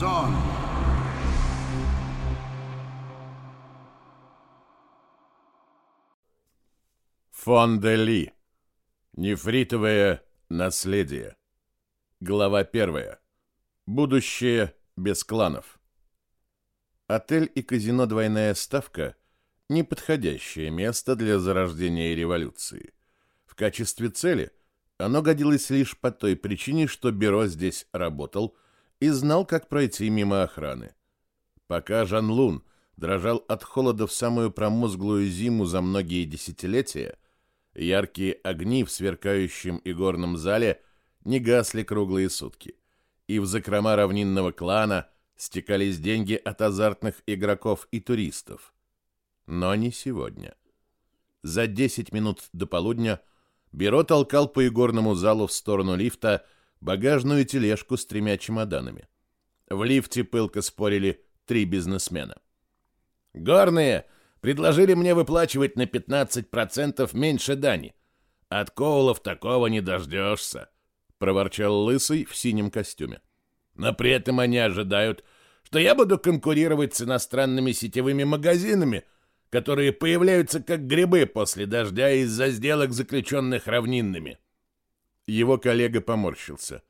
Фанзон. Фон де Ли. Нефритовое наследие. Глава первая. Будущее без кланов. Отель и казино «Двойная ставка» – неподходящее место для зарождения революции. В качестве цели оно годилось лишь по той причине, что Бюро здесь работал и знал, как пройти мимо охраны. Пока Жан Лун дрожал от холода в самую промозглую зиму за многие десятилетия, яркие огни в сверкающем игорном зале не гасли круглые сутки, и в закрома равнинного клана стекались деньги от азартных игроков и туристов. Но не сегодня. За 10 минут до полудня Бюро толкал по игорному залу в сторону лифта багажную тележку с тремя чемоданами. В лифте пылко спорили три бизнесмена. «Горные предложили мне выплачивать на 15% меньше дани. От Коулов такого не дождешься», — проворчал Лысый в синем костюме. «Но при этом они ожидают, что я буду конкурировать с иностранными сетевыми магазинами, которые появляются как грибы после дождя из-за сделок, заключенных равнинными». Его коллега поморщился.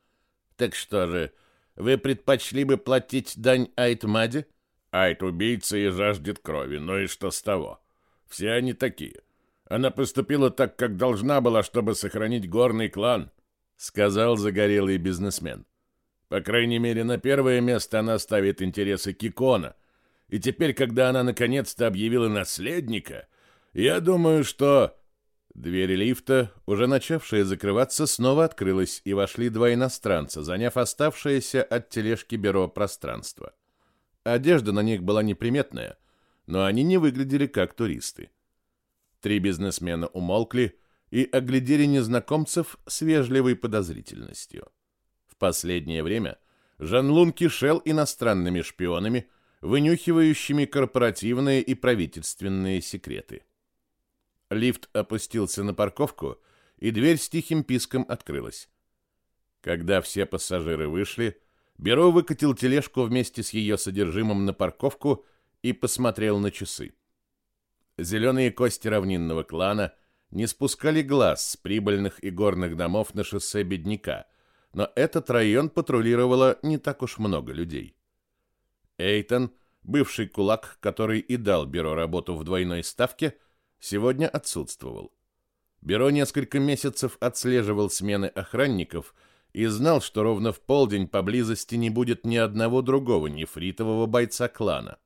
«Так что же, вы предпочли бы платить дань Айтмаде?» Айт убийца и жаждет крови, ну и что с того? Все они такие. Она поступила так, как должна была, чтобы сохранить горный клан, сказал загорелый бизнесмен. По крайней мере, на первое место она ставит интересы Кикона. И теперь, когда она наконец-то объявила наследника, я думаю, что... Дверь лифта, уже начавшая закрываться, снова открылась, и вошли два иностранца, заняв оставшееся от тележки бюро пространство. Одежда на них была неприметная, но они не выглядели как туристы. Три бизнесмена умолкли и оглядели незнакомцев с вежливой подозрительностью. В последнее время Жан-Лун кишел иностранными шпионами, вынюхивающими корпоративные и правительственные секреты. Лифт опустился на парковку, и дверь с тихим писком открылась. Когда все пассажиры вышли, Бюро выкатил тележку вместе с ее содержимым на парковку и посмотрел на часы. Зеленые кости равнинного клана не спускали глаз с прибыльных и горных домов на шоссе Бедняка, но этот район патрулировало не так уж много людей. Эйтон, бывший кулак, который и дал бюро работу в двойной ставке, сегодня отсутствовал. Бюро несколько месяцев отслеживал смены охранников – и знал, что ровно в полдень поблизости не будет ни одного другого нефритового бойца клана.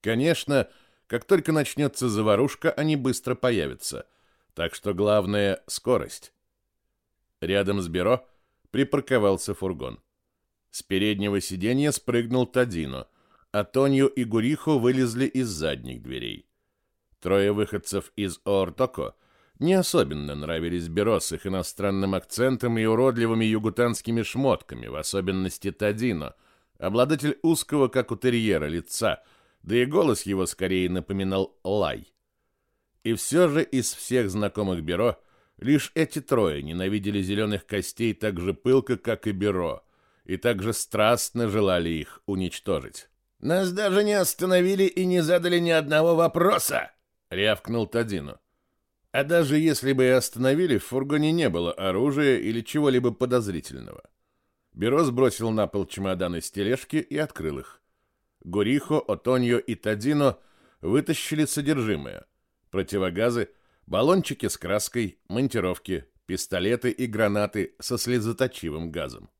Конечно, как только начнется заварушка, они быстро появятся, так что главное — скорость. Рядом с бюро припарковался фургон. С переднего сиденья спрыгнул Тадино, а Тонью и Гурихо вылезли из задних дверей. Трое выходцев из Оортоко — не особенно нравились Беро с их иностранным акцентом и уродливыми югутанскими шмотками, в особенности Тадино, обладатель узкого, как у терьера, лица, да и голос его скорее напоминал лай. И все же из всех знакомых Беро лишь эти трое ненавидели зеленых костей так же пылко, как и Беро, и так же страстно желали их уничтожить. «Нас даже не остановили и не задали ни одного вопроса!» — рявкнул Тадино. А даже если бы и остановили, в фургоне не было оружия или чего-либо подозрительного. Бюро сбросил на пол чемоданы с тележки и открыл их. Гурихо, Отоньо и Тадино вытащили содержимое. Противогазы, баллончики с краской, монтировки, пистолеты и гранаты со слезоточивым газом.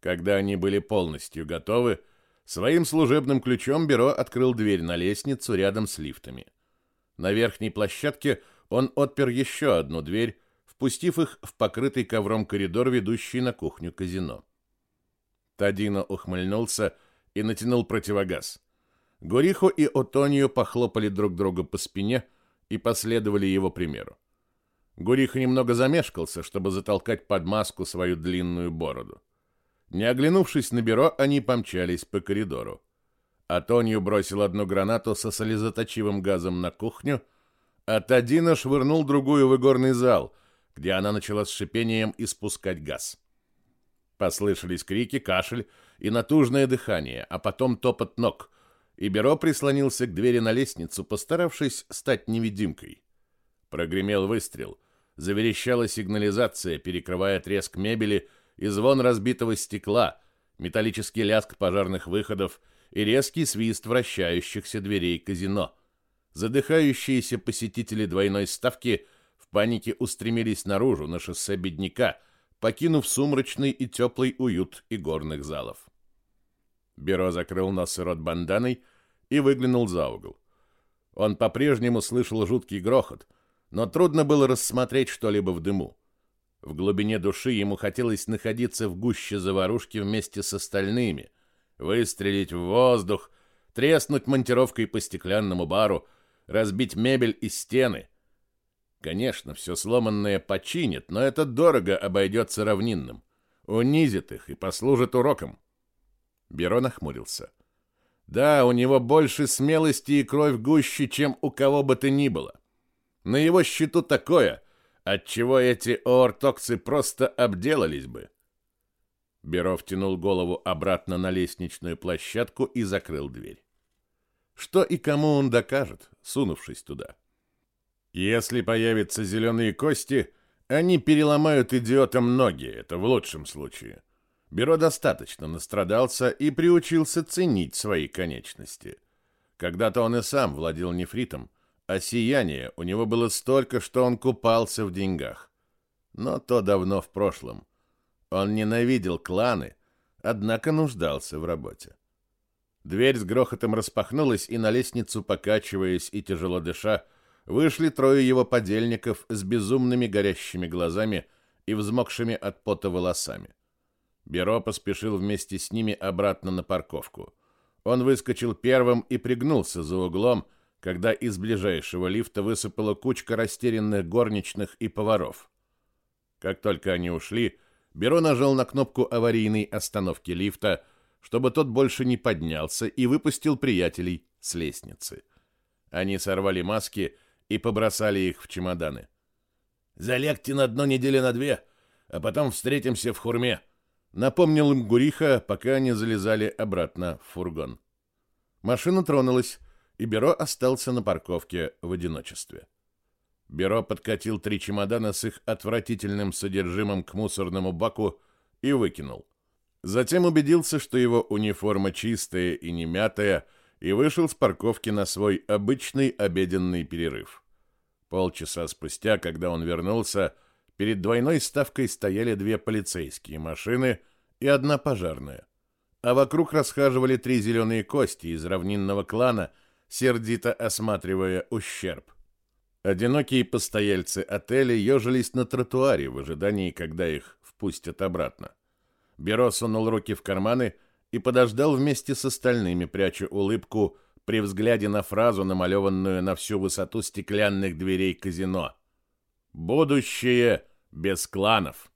Когда они были полностью готовы, своим служебным ключом Бюро открыл дверь на лестницу рядом с лифтами. На верхней площадке – он отпер еще одну дверь, впустив их в покрытый ковром коридор, ведущий на кухню казино. Тадино ухмыльнулся и натянул противогаз. Горихо и Отонио похлопали друг друга по спине и последовали его примеру. Гурихо немного замешкался, чтобы затолкать под маску свою длинную бороду. Не оглянувшись на бюро, они помчались по коридору. Атонию бросил одну гранату со солезоточивым газом на кухню — а Тадина швырнул другую в игорный зал, где она начала с шипением испускать газ. Послышались крики, кашель и натужное дыхание, а потом топот ног, и Беро прислонился к двери на лестницу, постаравшись стать невидимкой. Прогремел выстрел. Заверещала сигнализация, перекрывая треск мебели и звон разбитого стекла, металлический лязг пожарных выходов и резкий свист вращающихся дверей казино. Задыхающиеся посетители двойной ставки в панике устремились наружу на шоссе Бедняка, покинув сумрачный и теплый уют игорных залов. Беро закрыл нос и рот банданой и выглянул за угол. Он по-прежнему слышал жуткий грохот, но трудно было рассмотреть что-либо в дыму. В глубине души ему хотелось находиться в гуще заварушки вместе с остальными, выстрелить в воздух, треснуть монтировкой по стеклянному бару, разбить мебель и стены — Конечно, все сломанное починит, но это дорого обойдется равнинным. Унизит их и послужит уроком. Беро нахмурился. Да, у него больше смелости и кровь гуще, чем у кого бы то ни было. На его счету такое, от чего эти оортоксы просто обделались бы. Беро втянул голову обратно на лестничную площадку и закрыл дверь. Что и кому он докажет, сунувшись туда? — если появятся зеленые кости, они переломают идиотам ноги, это в лучшем случае. Бюро достаточно настрадался и приучился ценить свои конечности. Когда-то он и сам владел нефритом, а сияние у него было столько, что он купался в деньгах. Но то давно в прошлом. Он ненавидел кланы, однако нуждался в работе. Дверь с грохотом распахнулась, и на лестницу, покачиваясь и тяжело дыша, вышли трое его подельников с безумными горящими глазами и взмокшими от пота волосами. Беро поспешил вместе с ними обратно на парковку. Он выскочил первым и пригнулся за углом, когда из ближайшего лифта высыпала кучка растерянных горничных и поваров. Как только они ушли, Беро нажал на кнопку аварийной остановки лифта, чтобы тот больше не поднялся, и выпустил приятелей с лестницы. Они сорвали маски и побросали их в чемоданы. «Залегте на дно недели на две, а потом встретимся в Хурме», — напомнил им Гуриха, пока они залезали обратно в фургон. Машина тронулась, и Бюро остался на парковке в одиночестве. Бюро подкатил три чемодана с их отвратительным содержимым к мусорному баку и выкинул. Затем убедился, что его униформа чистая и не мятая — и вышел с парковки на свой обычный обеденный перерыв. Полчаса спустя, когда он вернулся, перед двойной ставкой стояли две полицейские машины и одна пожарная. А вокруг расхаживали три зеленые кости из равнинного клана, сердито осматривая ущерб. Одинокие постояльцы отеля ежились на тротуаре в ожидании, когда их впустят обратно. Беро сунул руки в карманы и подождал вместе с остальными, пряча улыбку при взгляде на фразу, намалеванную на всю высоту стеклянных дверей казино. «Будущее без кланов».